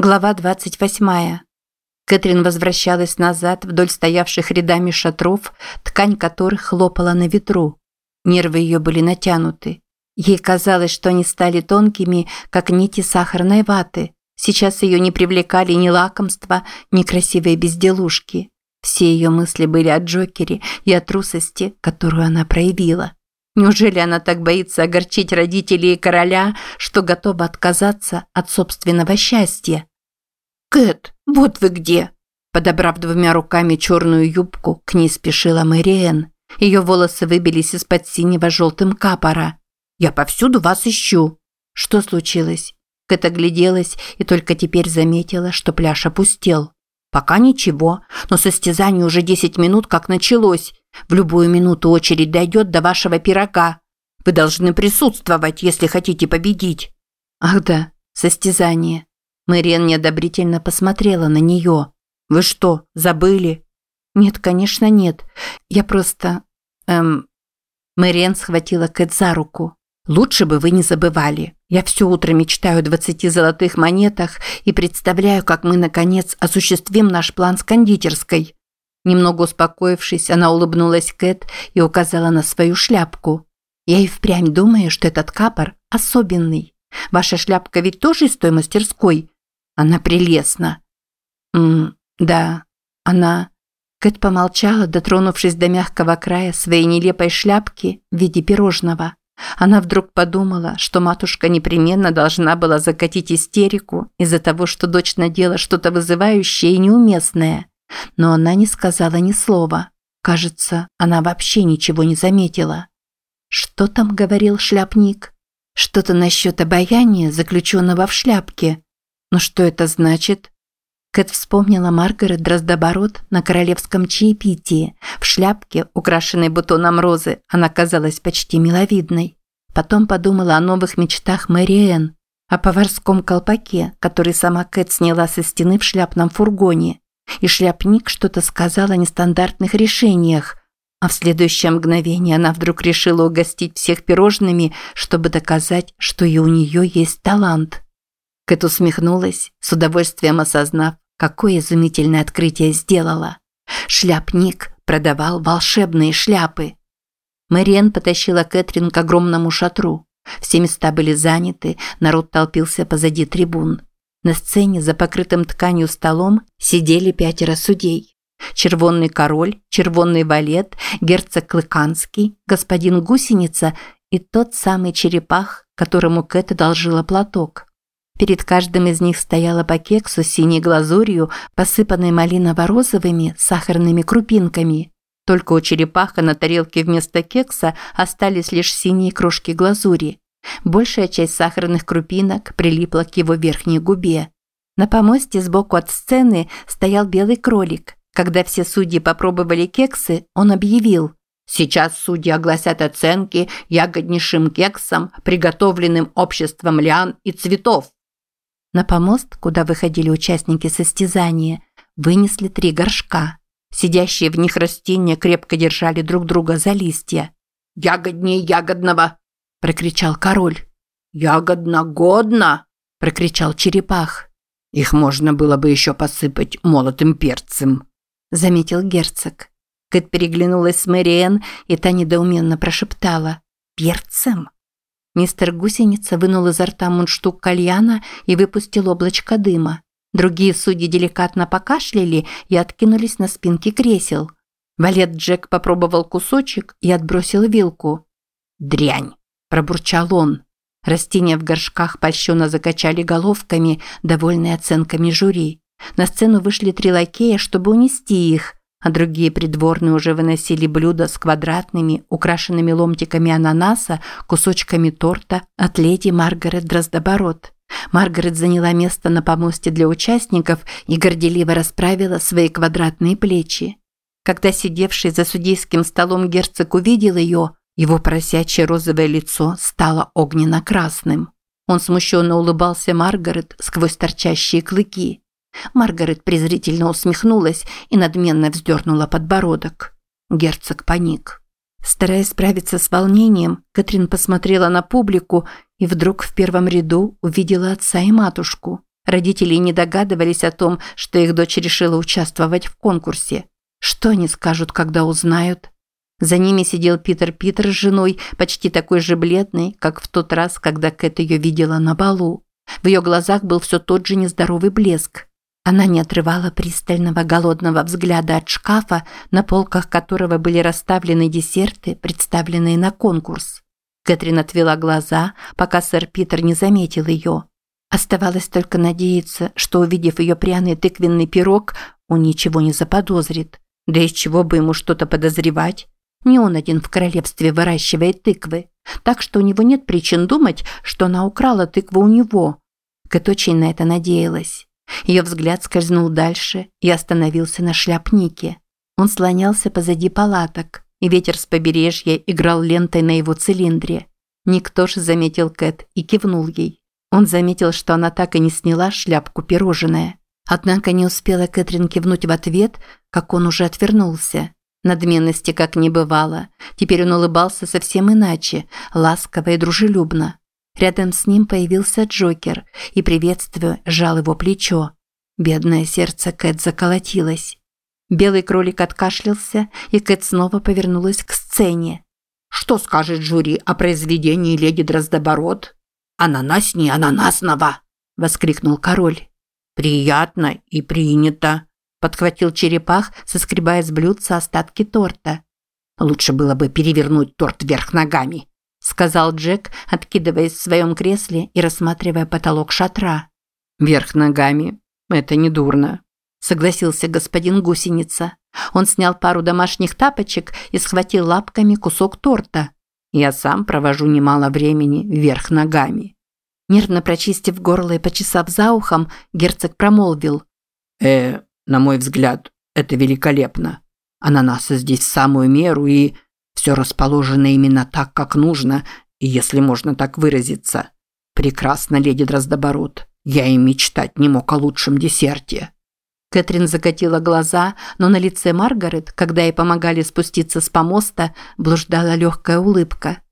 Глава 28. Кэтрин возвращалась назад вдоль стоявших рядами шатров, ткань которых хлопала на ветру. Нервы ее были натянуты. Ей казалось, что они стали тонкими, как нити сахарной ваты. Сейчас ее не привлекали ни лакомства, ни красивые безделушки. Все ее мысли были о Джокере и о трусости, которую она проявила. Неужели она так боится огорчить родителей и короля, что готова отказаться от собственного счастья? «Кэт, вот вы где!» Подобрав двумя руками черную юбку, к ней спешила Мэриэн. Ее волосы выбились из-под синего желтым капора. «Я повсюду вас ищу!» Что случилось? Кэт огляделась и только теперь заметила, что пляж опустел. «Пока ничего, но состязание уже 10 минут как началось. В любую минуту очередь дойдет до вашего пирога. Вы должны присутствовать, если хотите победить». «Ах да, состязание. Мэриэн неодобрительно посмотрела на нее. «Вы что, забыли?» «Нет, конечно, нет. Я просто... Эм...» Мэриэн схватила Кэт за руку. «Лучше бы вы не забывали. Я все утро мечтаю о двадцати золотых монетах и представляю, как мы, наконец, осуществим наш план с кондитерской». Немного успокоившись, она улыбнулась Кэт и указала на свою шляпку. «Я и впрямь думаю, что этот капор особенный. Ваша шляпка ведь тоже из той мастерской?» Она прелестна. М да, она... Кэт помолчала, дотронувшись до мягкого края своей нелепой шляпки в виде пирожного. Она вдруг подумала, что матушка непременно должна была закатить истерику из-за того, что дочь надела что-то вызывающее и неуместное. Но она не сказала ни слова. Кажется, она вообще ничего не заметила. Что там говорил шляпник? Что-то насчет обаяния, заключенного в шляпке. Но что это значит? Кэт вспомнила Маргарет Дроздоборот на королевском чаепитии. В шляпке, украшенной бутоном розы, она казалась почти миловидной. Потом подумала о новых мечтах Мэри Энн, о поварском колпаке, который сама Кэт сняла со стены в шляпном фургоне. И шляпник что-то сказал о нестандартных решениях, а в следующее мгновение она вдруг решила угостить всех пирожными, чтобы доказать, что и у нее есть талант. Кэт усмехнулась, с удовольствием осознав, какое изумительное открытие сделала. Шляпник продавал волшебные шляпы. Мэриэн потащила Кэтрин к огромному шатру. Все места были заняты, народ толпился позади трибун. На сцене за покрытым тканью столом сидели пятеро судей. Червонный король, червонный валет, герцог Клыканский, господин Гусеница и тот самый черепах, которому Кэт одолжила платок. Перед каждым из них стояла по кексу с синей глазурью, посыпанной малиново-розовыми сахарными крупинками. Только у черепаха на тарелке вместо кекса остались лишь синие крошки глазури. Большая часть сахарных крупинок прилипла к его верхней губе. На помосте сбоку от сцены стоял белый кролик. Когда все судьи попробовали кексы, он объявил Сейчас судьи огласят оценки ягоднейшим кексам, приготовленным обществом лиан и цветов. На помост, куда выходили участники состязания, вынесли три горшка. Сидящие в них растения крепко держали друг друга за листья. «Ягоднее ягодного!» – прокричал король. «Ягодно-годно!» – прокричал черепах. «Их можно было бы еще посыпать молотым перцем», – заметил герцог. Кэт переглянулась с Мэриэн, и та недоуменно прошептала. «Перцем?» Мистер Гусеница вынул изо рта мундштук кальяна и выпустил облачко дыма. Другие судьи деликатно покашляли и откинулись на спинки кресел. Валет Джек попробовал кусочек и отбросил вилку. «Дрянь!» – пробурчал он. Растения в горшках польщенно закачали головками, довольные оценками жюри. На сцену вышли три лакея, чтобы унести их, а другие придворные уже выносили блюда с квадратными, украшенными ломтиками ананаса, кусочками торта от леди Маргарет Дроздоборот. Маргарет заняла место на помосте для участников и горделиво расправила свои квадратные плечи. Когда сидевший за судейским столом герцог увидел ее, его просячее розовое лицо стало огненно-красным. Он смущенно улыбался Маргарет сквозь торчащие клыки. Маргарет презрительно усмехнулась и надменно вздернула подбородок. Герцог паник. Стараясь справиться с волнением, Катрин посмотрела на публику и вдруг в первом ряду увидела отца и матушку. Родители не догадывались о том, что их дочь решила участвовать в конкурсе. Что они скажут, когда узнают? За ними сидел Питер Питер с женой, почти такой же бледный, как в тот раз, когда Кэт ее видела на балу. В ее глазах был все тот же нездоровый блеск. Она не отрывала пристального голодного взгляда от шкафа, на полках которого были расставлены десерты, представленные на конкурс. Кэтрин отвела глаза, пока сэр Питер не заметил ее. Оставалось только надеяться, что, увидев ее пряный тыквенный пирог, он ничего не заподозрит. Да из чего бы ему что-то подозревать? Не он один в королевстве выращивает тыквы, так что у него нет причин думать, что она украла тыкву у него. Кэт очень на это надеялась. Ее взгляд скользнул дальше и остановился на шляпнике. Он слонялся позади палаток, и ветер с побережья играл лентой на его цилиндре. Никто же заметил Кэт и кивнул ей. Он заметил, что она так и не сняла шляпку пирожное. Однако не успела Кэтрин кивнуть в ответ, как он уже отвернулся. Надменности как не бывало. Теперь он улыбался совсем иначе, ласково и дружелюбно. Рядом с ним появился Джокер и, приветствуя, сжал его плечо. Бедное сердце Кэт заколотилось. Белый кролик откашлялся, и Кэт снова повернулась к сцене. «Что скажет жюри о произведении леди Дроздобород?» «Ананас не ананасного!» – воскликнул король. «Приятно и принято!» – подхватил черепах, соскребая с блюдца остатки торта. «Лучше было бы перевернуть торт вверх ногами», – сказал Джек, откидываясь в своем кресле и рассматривая потолок шатра. «Вверх ногами. Это не дурно», – согласился господин гусеница. Он снял пару домашних тапочек и схватил лапками кусок торта. Я сам провожу немало времени вверх ногами. Нервно прочистив горло и почесав за ухом, герцог промолвил. «Э, на мой взгляд, это великолепно. Ананасы здесь в самую меру и все расположено именно так, как нужно, если можно так выразиться. Прекрасно, леди Дроздоборот. Я и мечтать не мог о лучшем десерте». Кэтрин закатила глаза, но на лице Маргарет, когда ей помогали спуститься с помоста, блуждала легкая улыбка.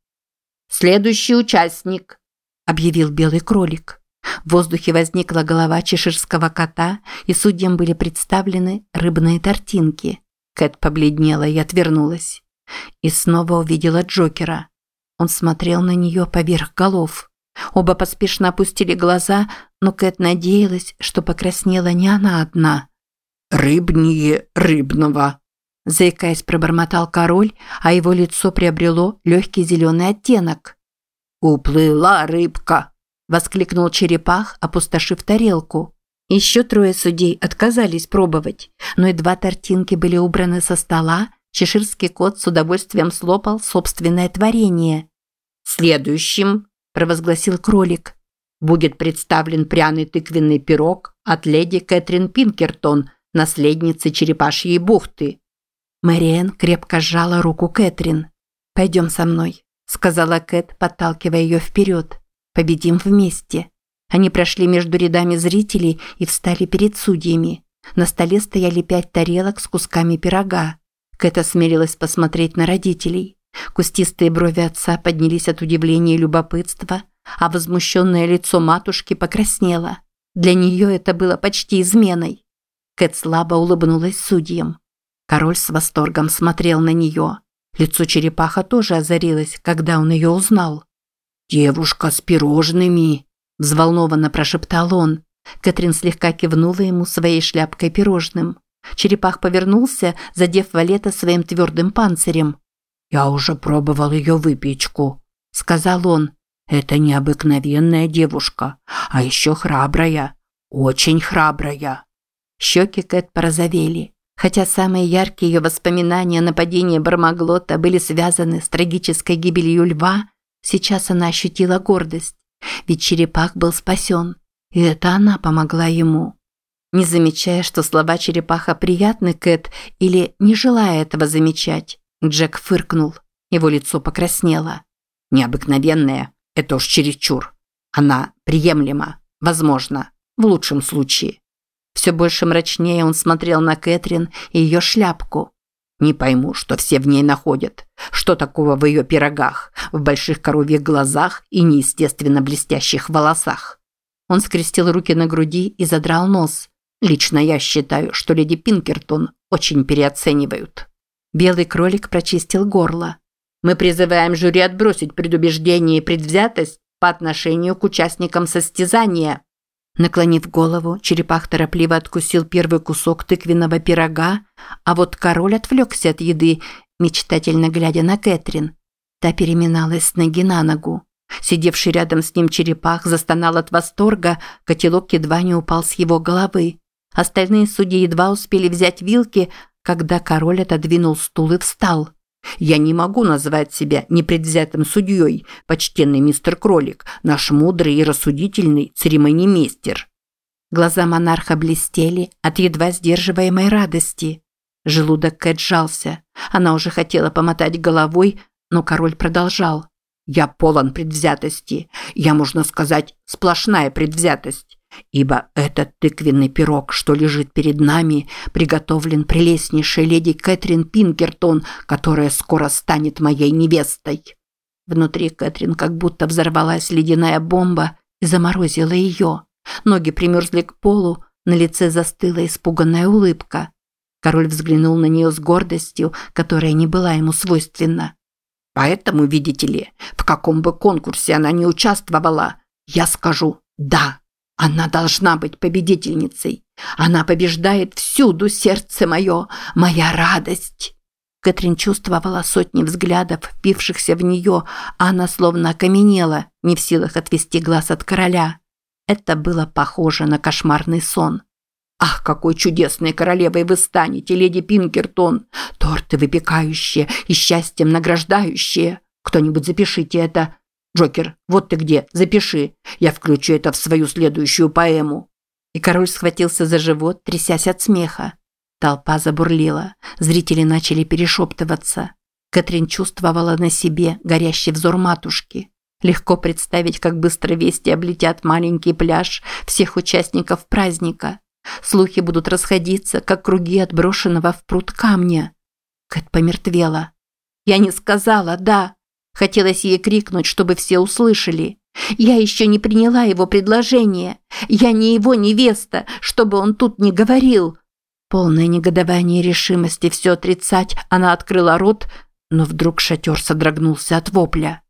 «Следующий участник», – объявил белый кролик. В воздухе возникла голова чеширского кота, и судьям были представлены рыбные тортинки. Кэт побледнела и отвернулась. И снова увидела Джокера. Он смотрел на нее поверх голов. Оба поспешно опустили глаза, но Кэт надеялась, что покраснела не она одна. «Рыбнее рыбного», – заикаясь, пробормотал король, а его лицо приобрело легкий зеленый оттенок. «Уплыла рыбка», – воскликнул черепах, опустошив тарелку. Еще трое судей отказались пробовать, но едва тортинки были убраны со стола, чеширский кот с удовольствием слопал собственное творение. «Следующим», – провозгласил кролик, – «будет представлен пряный тыквенный пирог от леди Кэтрин Пинкертон, наследницы Черепашьей бухты». Мэриэн крепко сжала руку Кэтрин. «Пойдем со мной», – сказала Кэт, подталкивая ее вперед. «Победим вместе». Они прошли между рядами зрителей и встали перед судьями. На столе стояли пять тарелок с кусками пирога. Кэт осмелилась посмотреть на родителей. Кустистые брови отца поднялись от удивления и любопытства, а возмущенное лицо матушки покраснело. Для нее это было почти изменой. Кэт слабо улыбнулась судьям. Король с восторгом смотрел на нее. Лицо черепаха тоже озарилось, когда он ее узнал. «Девушка с пирожными!» – взволнованно прошептал он. Кэтрин слегка кивнула ему своей шляпкой пирожным. Черепах повернулся, задев Валета своим твердым панцирем. «Я уже пробовал ее выпечку», – сказал он. «Это необыкновенная девушка, а еще храбрая, очень храбрая». Щеки Кэт порозовели. Хотя самые яркие ее воспоминания о нападении Бармаглота были связаны с трагической гибелью льва, сейчас она ощутила гордость. Ведь черепах был спасен, и это она помогла ему. Не замечая, что слова черепаха приятны Кэт или не желая этого замечать, Джек фыркнул. Его лицо покраснело. «Необыкновенная, это уж чересчур. Она приемлема, возможно, в лучшем случае. Все больше мрачнее он смотрел на Кэтрин и ее шляпку. Не пойму, что все в ней находят. Что такого в ее пирогах, в больших коровьих глазах и неестественно блестящих волосах. Он скрестил руки на груди и задрал нос. Лично я считаю, что леди Пинкертон очень переоценивают. Белый кролик прочистил горло. Мы призываем жюри отбросить предубеждение и предвзятость по отношению к участникам состязания. Наклонив голову, черепах торопливо откусил первый кусок тыквенного пирога, а вот король отвлекся от еды, мечтательно глядя на Кэтрин. Та переминалась с ноги на ногу. Сидевший рядом с ним черепах застонал от восторга, котелок едва не упал с его головы. Остальные судьи едва успели взять вилки, когда король отодвинул стул и встал. «Я не могу назвать себя непредвзятым судьей, почтенный мистер Кролик, наш мудрый и рассудительный церемонимейстер». Глаза монарха блестели от едва сдерживаемой радости. Желудок Кэт сжался. Она уже хотела помотать головой, но король продолжал. Я полон предвзятости. Я, можно сказать, сплошная предвзятость. Ибо этот тыквенный пирог, что лежит перед нами, приготовлен прелестнейшей леди Кэтрин Пинкертон, которая скоро станет моей невестой. Внутри Кэтрин как будто взорвалась ледяная бомба и заморозила ее. Ноги примерзли к полу, на лице застыла испуганная улыбка. Король взглянул на нее с гордостью, которая не была ему свойственна. Поэтому, видите ли, в каком бы конкурсе она ни участвовала, я скажу «да». Она должна быть победительницей. Она побеждает всюду сердце мое, моя радость. Кэтрин чувствовала сотни взглядов, впившихся в нее, а она словно окаменела, не в силах отвести глаз от короля. Это было похоже на кошмарный сон. Ах, какой чудесной королевой вы станете, леди Пинкертон! Торты выпекающие и счастьем награждающие. Кто-нибудь запишите это. Джокер, вот ты где, запиши. Я включу это в свою следующую поэму. И король схватился за живот, трясясь от смеха. Толпа забурлила. Зрители начали перешептываться. Кэтрин чувствовала на себе горящий взор матушки. Легко представить, как быстро вести облетят маленький пляж всех участников праздника. Слухи будут расходиться, как круги отброшенного в пруд камня. Кэт помертвела. Я не сказала «да». Хотелось ей крикнуть, чтобы все услышали. Я еще не приняла его предложение. Я не его невеста, чтобы он тут не говорил. Полное негодование и решимости все отрицать, она открыла рот, но вдруг шатер содрогнулся от вопля.